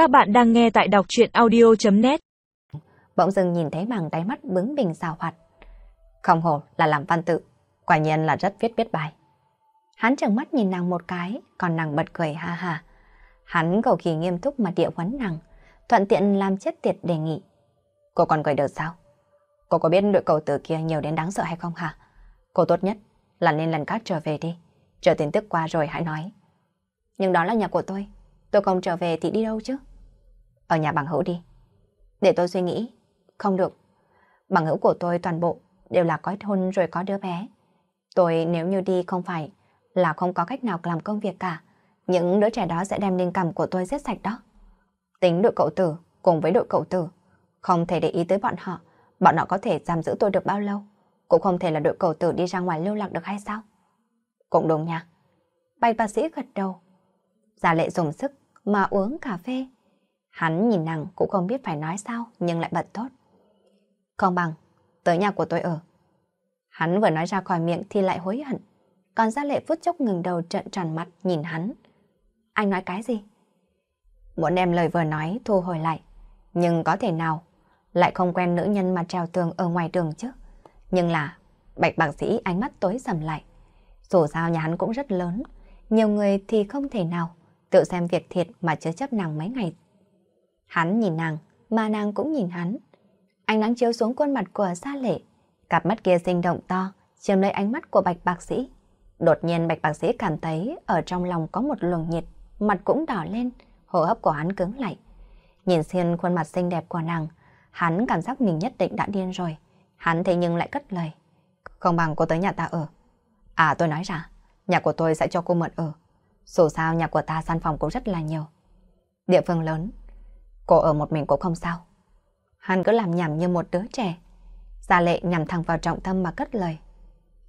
Các bạn đang nghe tại đọc chuyện audio.net Bỗng dưng nhìn thấy bằng đáy mắt bướng bình xào hoạt. Không hồ là làm văn tự, quả nhiên là rất viết viết bài. Hắn trừng mắt nhìn nàng một cái, còn nàng bật cười ha ha. Hắn cầu kỳ nghiêm túc mà địa huấn nàng, thuận tiện làm chết tiệt đề nghị. Cô còn cười được sao? Cô có biết đội cầu tử kia nhiều đến đáng sợ hay không hả? Cô tốt nhất là nên lần khác trở về đi. Chờ tin tức qua rồi hãy nói. Nhưng đó là nhà của tôi. Tôi không trở về thì đi đâu chứ? Ở nhà bằng hữu đi. Để tôi suy nghĩ. Không được. Bằng hữu của tôi toàn bộ đều là có hôn rồi có đứa bé. Tôi nếu như đi không phải là không có cách nào làm công việc cả. Những đứa trẻ đó sẽ đem linh cảm của tôi giết sạch đó. Tính đội cậu tử cùng với đội cậu tử. Không thể để ý tới bọn họ. Bọn họ có thể giam giữ tôi được bao lâu. Cũng không thể là đội cậu tử đi ra ngoài lưu lạc được hay sao? Cũng đúng nha. Bạch bác sĩ gật đầu. Giả lệ dùng sức mà uống cà phê. Hắn nhìn nàng cũng không biết phải nói sao nhưng lại bật tốt. Không bằng, tới nhà của tôi ở. Hắn vừa nói ra khỏi miệng thì lại hối hận. Còn Gia Lệ phút chốc ngừng đầu trận tròn mặt nhìn hắn. Anh nói cái gì? Muốn đem lời vừa nói thu hồi lại. Nhưng có thể nào lại không quen nữ nhân mà treo tường ở ngoài đường chứ? Nhưng là bạch bác sĩ ánh mắt tối sầm lại. Dù sao nhà hắn cũng rất lớn. Nhiều người thì không thể nào tự xem việc thiệt mà chứa chấp nàng mấy ngày. Hắn nhìn nàng, mà nàng cũng nhìn hắn. Ánh nắng chiếu xuống khuôn mặt của Sa Lệ. Cặp mắt kia sinh động to, chiếm lấy ánh mắt của bạch bác sĩ. Đột nhiên bạch bác sĩ cảm thấy ở trong lòng có một luồng nhiệt, mặt cũng đỏ lên, hô hấp của hắn cứng lại. Nhìn xuyên khuôn mặt xinh đẹp của nàng, hắn cảm giác mình nhất định đã điên rồi. Hắn thế nhưng lại cất lời. Không bằng cô tới nhà ta ở. À tôi nói ra, nhà của tôi sẽ cho cô mượn ở. Dù sao nhà của ta san phòng cũng rất là nhiều. Địa phương lớn, cô ở một mình cũng không sao. Hắn cứ làm nhảm như một đứa trẻ. Gia lệ nhằm thẳng vào trọng tâm mà cất lời.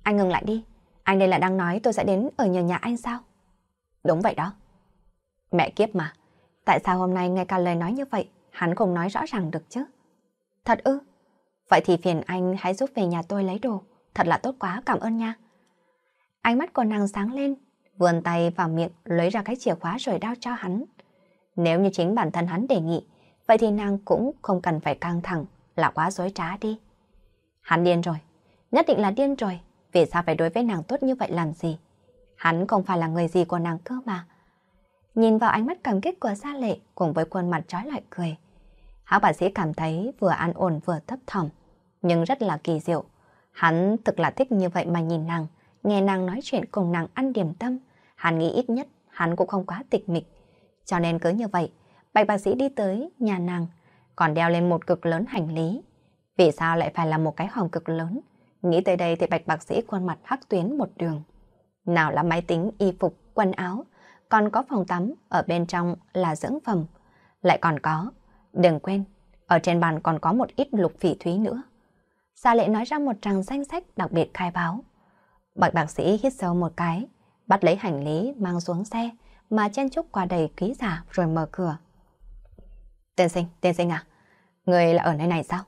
Anh ngừng lại đi. Anh đây là đang nói tôi sẽ đến ở nhờ nhà anh sao? Đúng vậy đó. Mẹ kiếp mà. Tại sao hôm nay ngay cả lời nói như vậy hắn không nói rõ ràng được chứ? Thật ư? Vậy thì phiền anh hãy giúp về nhà tôi lấy đồ. Thật là tốt quá, cảm ơn nha. Ánh mắt của nàng sáng lên, vươn tay vào miệng lấy ra cái chìa khóa rồi đao cho hắn. Nếu như chính bản thân hắn đề nghị, vậy thì nàng cũng không cần phải căng thẳng, là quá dối trá đi. Hắn điên rồi, nhất định là điên rồi, vì sao phải đối với nàng tốt như vậy làm gì? Hắn không phải là người gì của nàng cơ mà. Nhìn vào ánh mắt cảm kích của Gia Lệ cùng với khuôn mặt trói lại cười. Hảo bác sĩ cảm thấy vừa an ổn vừa thấp thỏm, nhưng rất là kỳ diệu. Hắn thực là thích như vậy mà nhìn nàng, nghe nàng nói chuyện cùng nàng ăn điểm tâm. Hắn nghĩ ít nhất hắn cũng không quá tịch mịch. Cho nên cứ như vậy, bạch bác sĩ đi tới nhà nàng, còn đeo lên một cực lớn hành lý. Vì sao lại phải là một cái hòm cực lớn? Nghĩ tới đây thì bạch bác sĩ khuôn mặt hắc tuyến một đường. Nào là máy tính, y phục, quần áo, còn có phòng tắm, ở bên trong là dưỡng phẩm. Lại còn có, đừng quên, ở trên bàn còn có một ít lục phỉ thúy nữa. Gia lệ nói ra một trang danh sách đặc biệt khai báo. Bạch bác sĩ hít sâu một cái, bắt lấy hành lý mang xuống xe mà chen chúc qua đầy ký giả rồi mở cửa. Tiên sinh, tiên sinh à, người là ở nơi này sao?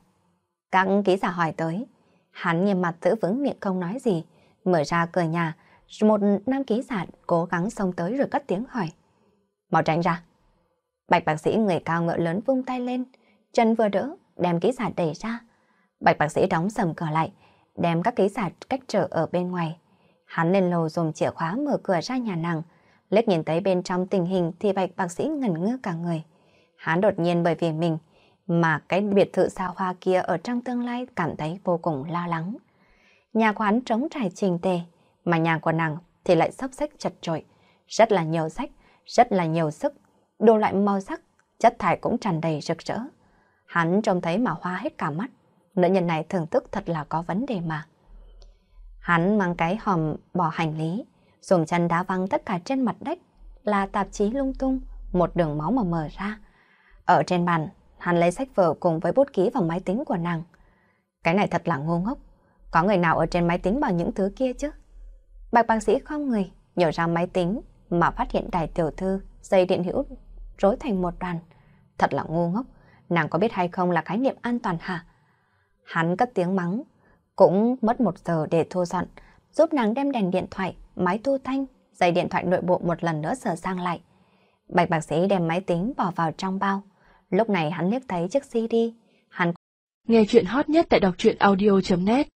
Các ký giả hỏi tới, hắn nghiêm mặt giữ vững miệng không nói gì, mở ra cửa nhà, một nam ký giả cố gắng xông tới rồi cất tiếng hỏi. Mau tránh ra. Bạch bác sĩ người cao ngựa lớn vung tay lên, chân vừa đỡ, đem ký giả đẩy ra. Bạch bác sĩ đóng sầm cửa lại, đem các ký giả cách trở ở bên ngoài. Hắn lên lầu dùng chìa khóa mở cửa ra nhà nàng, liếc nhìn thấy bên trong tình hình thì bạch bác sĩ ngẩn ngơ cả người. Hắn đột nhiên bởi vì mình mà cái biệt thự xa hoa kia ở trong tương lai cảm thấy vô cùng lo lắng. Nhà của hắn trống trải trình tề, mà nhà của nàng thì lại sắp sách chật chội rất là nhiều sách, rất là nhiều sức, đồ loại màu sắc, chất thải cũng tràn đầy rực rỡ. Hắn trông thấy mà hoa hết cả mắt. Nữ nhân này thưởng thức thật là có vấn đề mà. Hắn mang cái hòm bỏ hành lý, dùng chân đá văng tất cả trên mặt đất là tạp chí lung tung, một đường máu mà mở ra. Ở trên bàn, hắn lấy sách vở cùng với bút ký và máy tính của nàng. Cái này thật là ngu ngốc. Có người nào ở trên máy tính bằng những thứ kia chứ? Bạch bác sĩ không người, nhổ ra máy tính mà phát hiện đài tiểu thư dây điện hữu rối thành một đoàn. Thật là ngu ngốc, nàng có biết hay không là khái niệm an toàn hả? Hắn cất tiếng mắng, cũng mất một giờ để thu dọn, giúp nàng đem đèn điện thoại, máy thu thanh, dây điện thoại nội bộ một lần nữa sửa sang lại. Bạch bác sĩ đem máy tính bỏ vào trong bao. Lúc này hắn liếc thấy chiếc CD. Hắn nghe chuyện hot nhất tại đọc truyện audio.net